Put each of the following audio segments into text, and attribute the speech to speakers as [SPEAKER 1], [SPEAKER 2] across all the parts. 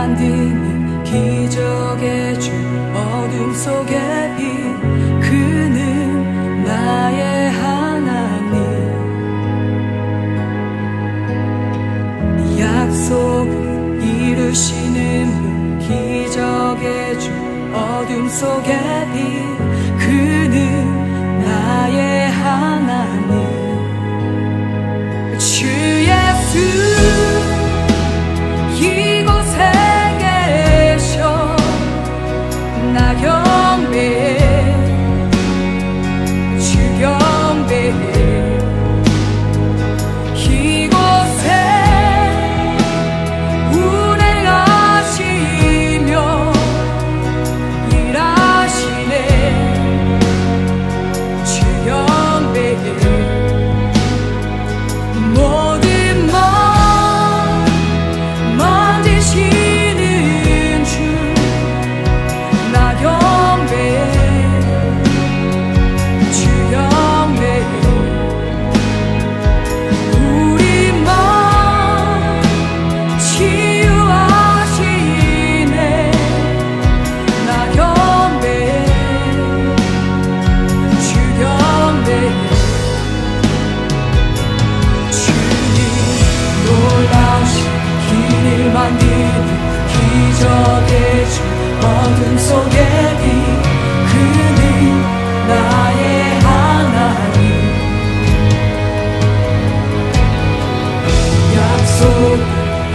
[SPEAKER 1] 만드는 기적의 주 어둠 속에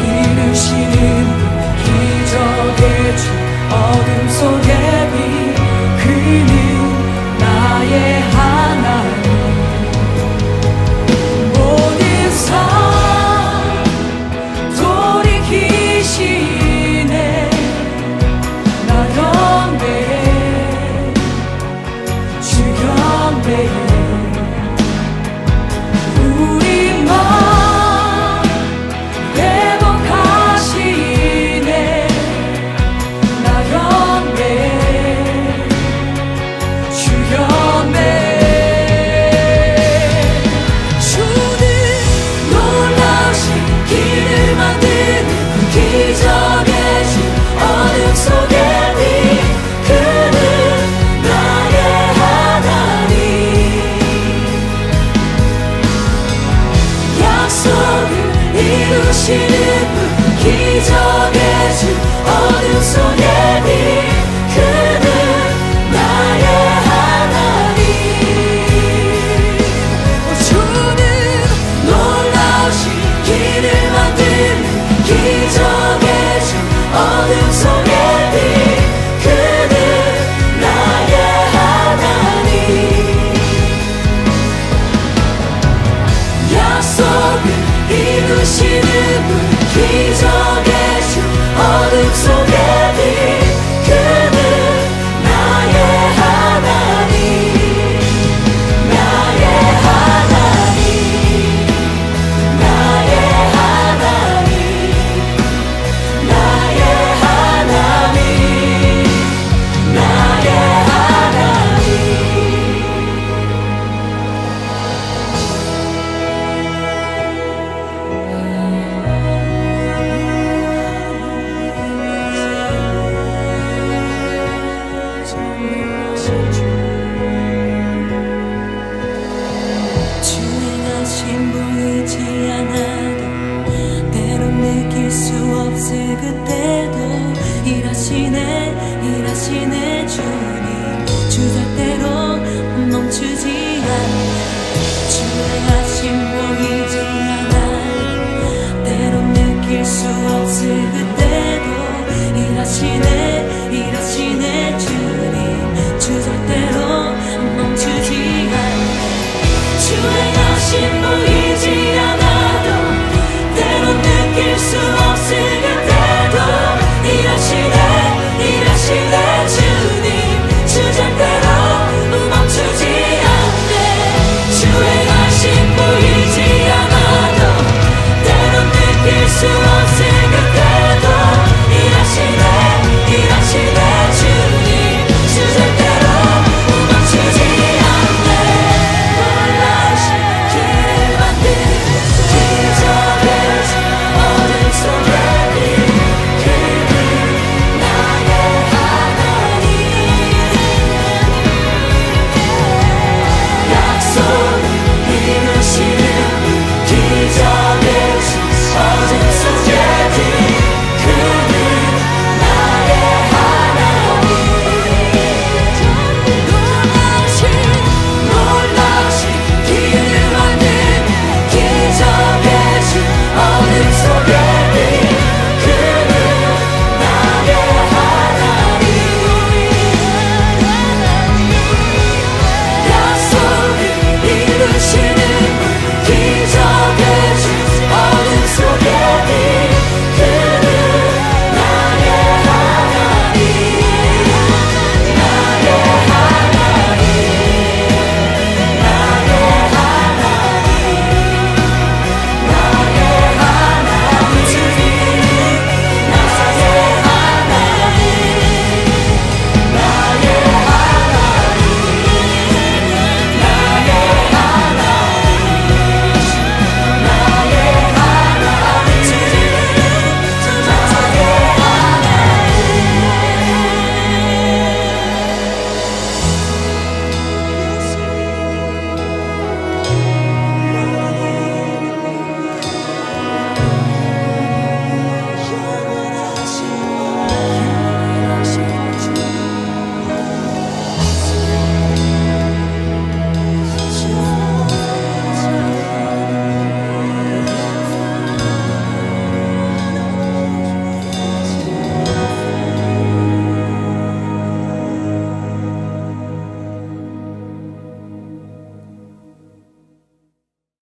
[SPEAKER 1] 이루시는 기적의 주 어둠 속에 그때도 일하시네 일하시네 주.